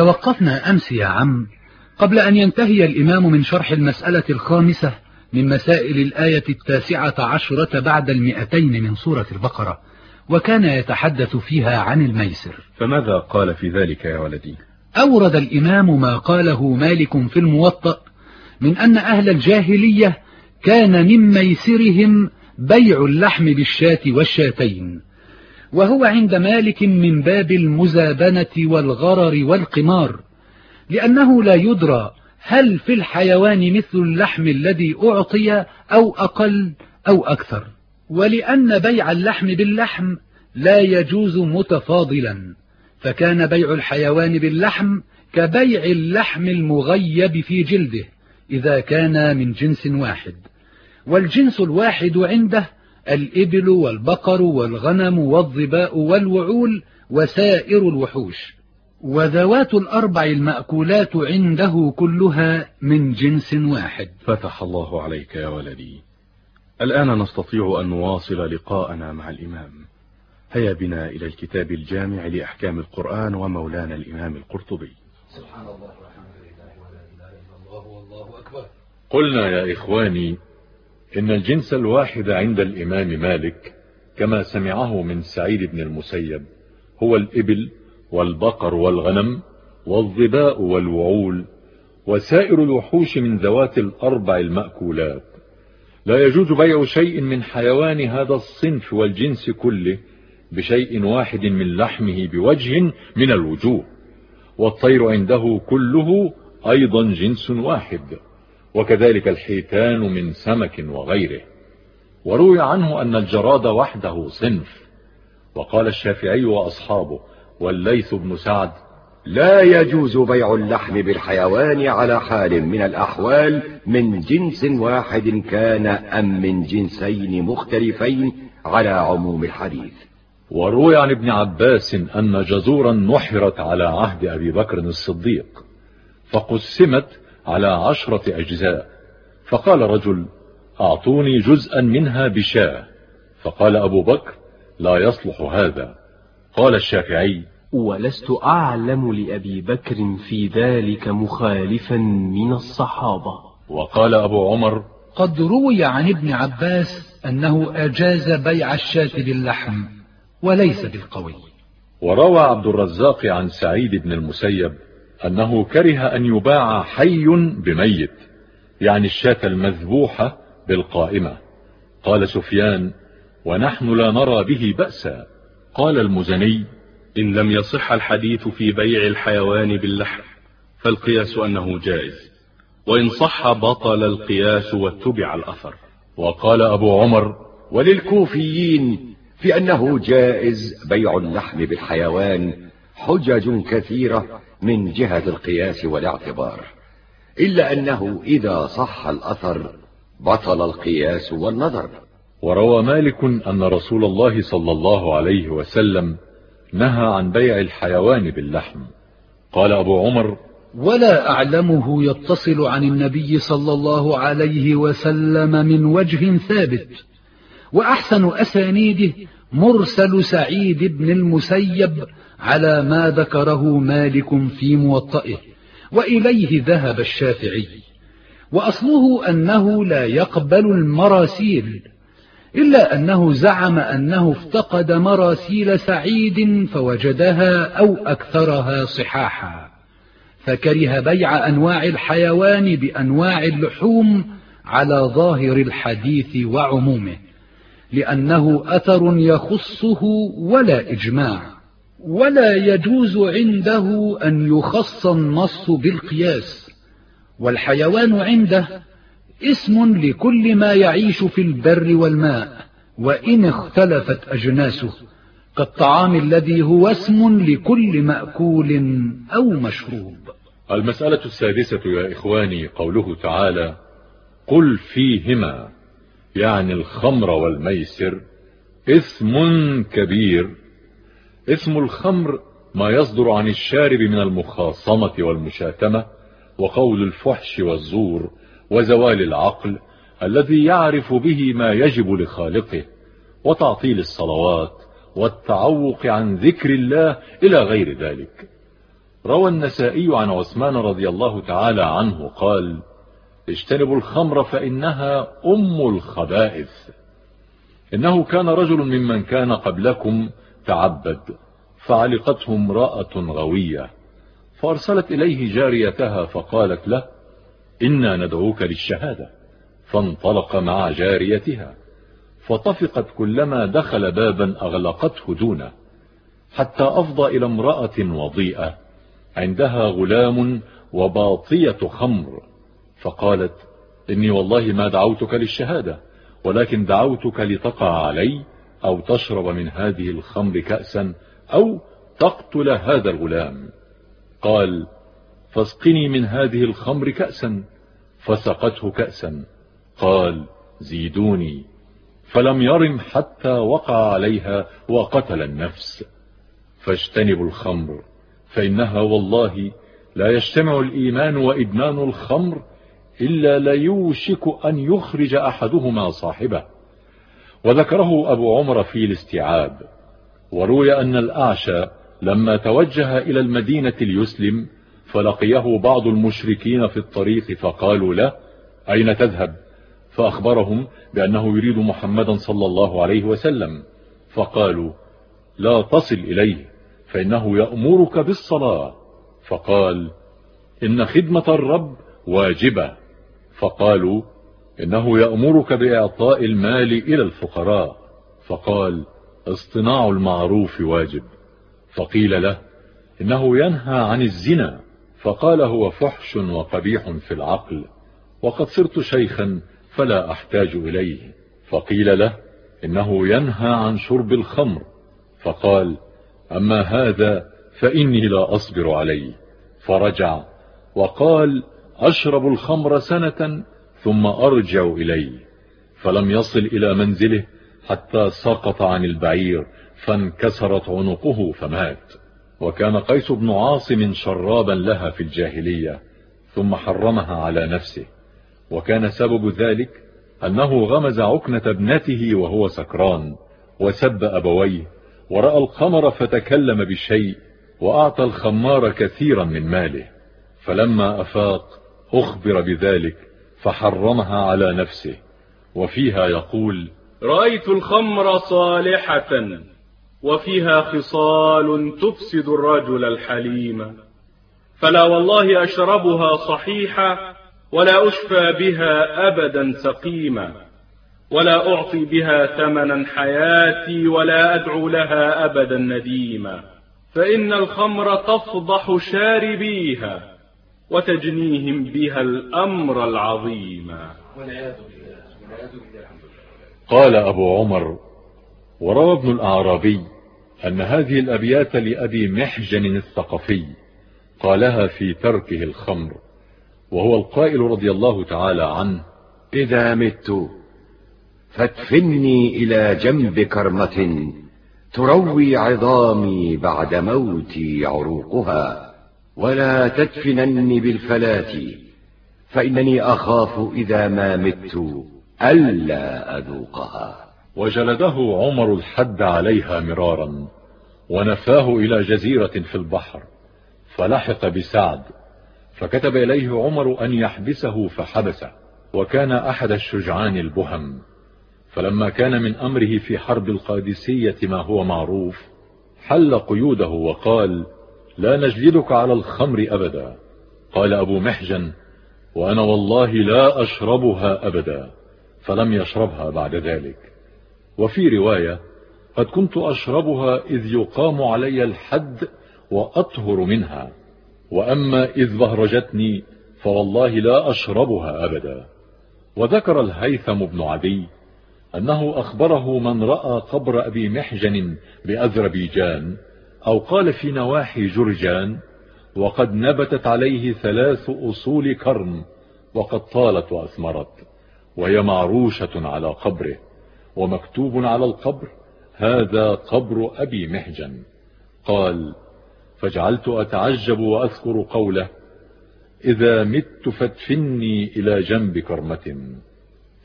توقفنا أمس يا عم قبل أن ينتهي الإمام من شرح المسألة الخامسة من مسائل الآية التاسعة عشرة بعد المئتين من سورة البقرة وكان يتحدث فيها عن الميسر. فماذا قال في ذلك يا ولدي؟ أورد الإمام ما قاله مالك في الموطأ من أن أهل الجاهلية كان من ميسرهم بيع اللحم بالشاة والشاتين. وهو عند مالك من باب المزابنة والغرر والقمار لأنه لا يدرى هل في الحيوان مثل اللحم الذي أعطي أو أقل أو أكثر. ولأن بيع اللحم باللحم لا يجوز متفاضلا فكان بيع الحيوان باللحم كبيع اللحم المغيب في جلده إذا كان من جنس واحد. والجنس الواحد عنده الإبل والبقر والغنم والظباء والوعول وسائر الوحوش. وذوات الأربع المأكولات عنده كلها من جنس واحد. فتح الله عليك يا ولدي. الآن نستطيع أن نواصل لقاءنا مع الإمام. هيا بنا إلى الكتاب الجامع لأحكام القرآن ومولانا الإمام القرطبي. سبحان الله والحمد لله ولا إله إلا الله والله أكبر. قلنا يا إخواني إن الجنس الواحد عند الإمام مالك كما سمعه من سعيد بن المسيب هو الإبل والبقر والغنم والظباء والوعول وسائر الوحوش من ذوات الأربع المأكولات. لا يجوز بيع شيء من حيوان هذا الصنف والجنس كله بشيء واحد من لحمه بوجه من الوجوه والطير عنده كله أيضا جنس واحد. وكذلك الحيتان من سمك وغيره. وروي عنه أن الجراد وحده صنف. وقال الشافعي وأصحابه والليث بن سعد لا يجوز بيع اللحم بالحيوان على حال من الأحوال من جنس واحد كان أم من جنسين مختلفين على عموم الحديث. وروي عن ابن عباس أن جزورا نحرت على عهد أبي بكر الصديق فقسمت على عشرة أجزاء. فقال رجل أعطوني جزءا منها بشاة. فقال أبو بكر لا يصلح هذا. قال الشافعي ولست أعلم لأبي بكر في ذلك مخالفا من الصحابة. وقال أبو عمر قد روي عن ابن عباس أنه أجاز بيع الشاة باللحم وليس بالقوي. وروى عبد الرزاق عن سعيد بن المسيب أنه كره أن يباع حي بميت يعني الشاة المذبوحة بالقائمة. قال سفيان ونحن لا نرى به بأسا. قال المزني إن لم يصح الحديث في بيع الحيوان باللحم فالقياس أنه جائز. وإن صح بطل القياس واتبع الأثر. وقال أبو عمر وللكوفيين في أنه جائز بيع اللحم بالحيوان حجج كثيرة من جهة القياس والاعتبار إلا أنه إذا صح الأثر بطل القياس والنظر. وروى مالك أن رسول الله صلى الله عليه وسلم نهى عن بيع الحيوان باللحم. قال أبو عمر ولا أعلمه يتصل عن النبي صلى الله عليه وسلم من وجه ثابت وأحسن أسانيده مرسل سعيد بن المسيب على ما ذكره مالك في موطئه وإليه ذهب الشافعي وأصله أنه لا يقبل المراسيل إلا أنه زعم أنه افتقد مراسيل سعيد فوجدها أو أكثرها صحاحا فكره بيع أنواع الحيوان بأنواع اللحوم على ظاهر الحديث وعمومه. لأنه أثر يخصه ولا إجماع ولا يجوز عنده أن يخص النص بالقياس والحيوان عنده اسم لكل ما يعيش في البر والماء وإن اختلفت أجناسه كالطعام الذي هو اسم لكل مأكول أو مشروب. المسألة السادسة يا إخواني قوله تعالى قل فيهما يعني الخمر والميسر إثم كبير. اسم الخمر ما يصدر عن الشارب من المخاصمة والمشاتمة وقول الفحش والزور وزوال العقل الذي يعرف به ما يجب لخالقه وتعطيل الصلوات والتعوق عن ذكر الله إلى غير ذلك. روى النسائي عن عثمان رضي الله تعالى عنه قال اجتنبوا الخمر فإنها أم الخبائث. إنه كان رجل ممن كان قبلكم تعبد فعلقته امرأة غوية فأرسلت إليه جاريتها فقالت له إنا ندعوك للشهادة. فانطلق مع جاريتها فطفقت كلما دخل بابا أغلقته دونه حتى أفضى إلى امرأة وضيئة عندها غلام وباطية خمر. فقالت إني والله ما دعوتك للشهادة ولكن دعوتك لتقع علي أو تشرب من هذه الخمر كأسا أو تقتل هذا الغلام. قال فاسقني من هذه الخمر كأسا فسقته كأسا. قال زيدوني. فلم يرم حتى وقع عليها وقتل النفس. فاجتنبوا الخمر فإنها والله لا يجتمع الإيمان وإدمان الخمر إلا ليوشك أن يخرج أحدهما صاحبه. وذكره أبو عمر في الاستيعاب. وروي أن الأعشى لما توجه إلى المدينة ليسلم فلقيه بعض المشركين في الطريق فقالوا له أين تذهب؟ فأخبرهم بأنه يريد محمدا صلى الله عليه وسلم. فقالوا لا تصل إليه فإنه يأمرك بالصلاة. فقال إن خدمة الرب واجبة. فقالوا إنه يأمرك بإعطاء المال إلى الفقراء. فقال اصطناع المعروف واجب. فقيل له إنه ينهى عن الزنا. فقال هو فحش وقبيح في العقل. وقد صرت شيخا فلا أحتاج إليه. فقيل له إنه ينهى عن شرب الخمر. فقال أما هذا فإني لا أصبر عليه. فرجع وقال أشرب الخمر سنة ثم أرجع إليه فلم يصل إلى منزله حتى سقط عن البعير فانكسرت عنقه فمات. وكان قيس بن عاصم شرابا لها في الجاهلية ثم حرمها على نفسه. وكان سبب ذلك أنه غمز عكنة ابنته وهو سكران وسب أبويه ورأى الخمر فتكلم بشيء وأعطى الخمار كثيرا من ماله. فلما أفاق أخبر بذلك فحرمها على نفسه وفيها يقول رأيت الخمر صالحة وفيها خصال تفسد الرجل الحليم فلا والله أشربها صحيحة ولا أشفى بها أبدا سقيما ولا أعطي بها ثمنا حياتي ولا أدعو لها أبدا نديما فإن الخمر تفضح شاربيها وتجنيهم بها الأمر العظيم. قال أبو عمر وروى ابن الأعرابي أن هذه الأبيات لأبي محجن الثقفي قالها في تركه الخمر وهو القائل رضي الله تعالى عنه إذا مت فادفني إلى جنب كرمة تروي عظامي بعد موتي عروقها. ولا تدفنني بالفلاة فإنني أخاف إذا ما مت ألا أذوقها. وجلده عمر الحد عليها مرارا ونفاه إلى جزيرة في البحر فلحق بسعد فكتب إليه عمر أن يحبسه فحبسه. وكان أحد الشجعان البهم فلما كان من أمره في حرب القادسية ما هو معروف حل قيوده وقال لا نجلدك على الخمر أبدا. قال أبو محجن وأنا والله لا أشربها أبدا فلم يشربها بعد ذلك. وفي رواية قد كنت أشربها إذ يقام علي الحد وأطهر منها وأما إذ بهرجتني فوالله لا أشربها أبدا. وذكر الهيثم بن عدي أنه أخبره من رأى قبر أبي محجن بأذربيجان أو قال في نواحي جرجان وقد نبتت عليه ثلاث أصول كرم وقد طالت وأثمرت وهي معروشة على قبره ومكتوب على القبر هذا قبر أبي محجن قال فجعلت أتعجب وأذكر قوله إذا مت فادفني إلى جنب كرمة.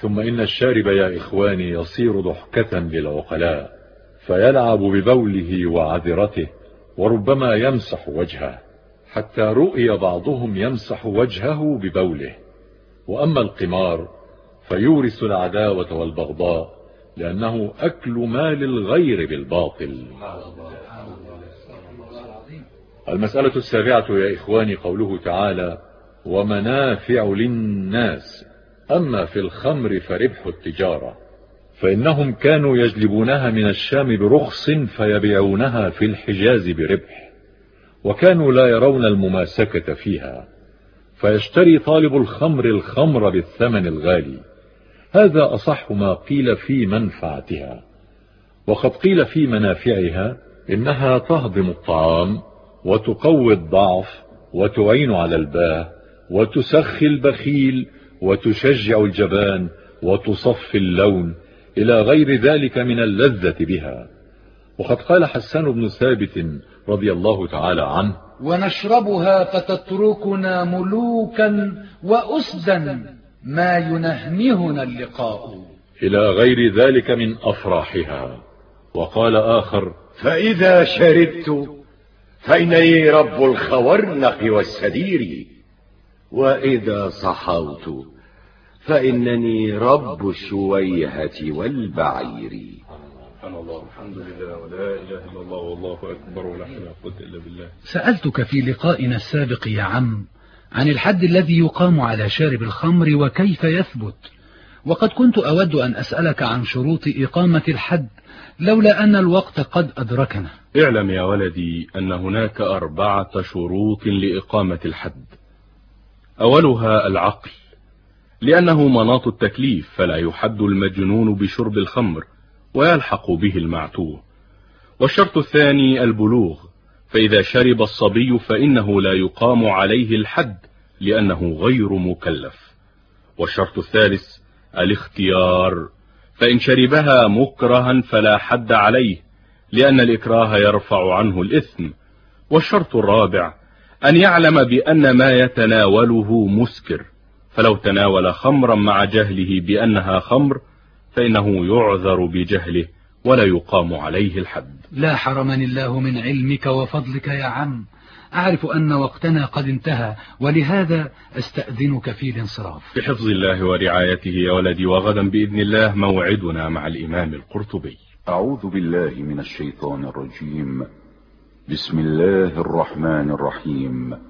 ثم إن الشارب يا إخواني يصير ضحكة للعقلاء. فيلعب ببوله وعذرته وربما يمسح وجهه حتى رؤي بعضهم يمسح وجهه ببوله. وأما القمار فيورث العداوة والبغضاء لأنه أكل مال الغير بالباطل. المسألة السابعة يا إخواني قوله تعالى ومنافع للناس أما في الخمر فربح التجارة. فإنهم كانوا يجلبونها من الشام برخص فيبيعونها في الحجاز بربح وكانوا لا يرون المماسكة فيها فيشتري طالب الخمر الخمر بالثمن الغالي. هذا أصح ما قيل في منفعتها وقد قيل في منافعها إنها تهضم الطعام وتقوي الضعف وتعين على الباه وتسخي البخيل وتشجع الجبان وتصفي اللون إلى غير ذلك من اللذة بها. وقد قال حسان بن ثابت رضي الله تعالى عنه ونشربها فتتركنا ملوكا وأسدا ما ينهنهنا اللقاء. إلى غير ذلك من أفراحها. وقال آخر فإذا شربت فإنني رب الخورنق والسدير. وإذا صحوت فإنني رب الشويهة والبعير. سبحان الله الحمد لله ولا إله إلا الله والله أكبر ولا حول ولا قوة إلا بالله سألتك في لقائنا السابق يا عم عن الحد الذي يقام على شارب الخمر وكيف يثبت. وقد كنت أود أن أسألك عن شروط إقامة الحد لولا أن الوقت قد أدركنا. اعلم يا ولدي أن هناك أربعة شروط لإقامة الحد. أولها العقل. لأنه مناط التكليف فلا يحد المجنون بشرب الخمر ويلحق به المعتوه. والشرط الثاني البلوغ فإذا شرب الصبي فإنه لا يقام عليه الحد لأنه غير مكلف. والشرط الثالث الاختيار فإن شربها مكرها فلا حد عليه لأن الإكراه يرفع عنه الإثم. والشرط الرابع أن يعلم بأن ما يتناوله مسكر. فلو تناول خمرا مع جهله بأنها خمر فإنه يعذر بجهله ولا يقام عليه الحد. لا حرمني الله من علمك وفضلك يا عم. أعرف أن وقتنا قد انتهى ولهذا أستأذنك في الانصراف. بحفظ الله ورعايته يا ولدي وغدا بإذن الله موعدنا مع الإمام القرطبي. أعوذ بالله من الشيطان الرجيم. بسم الله الرحمن الرحيم.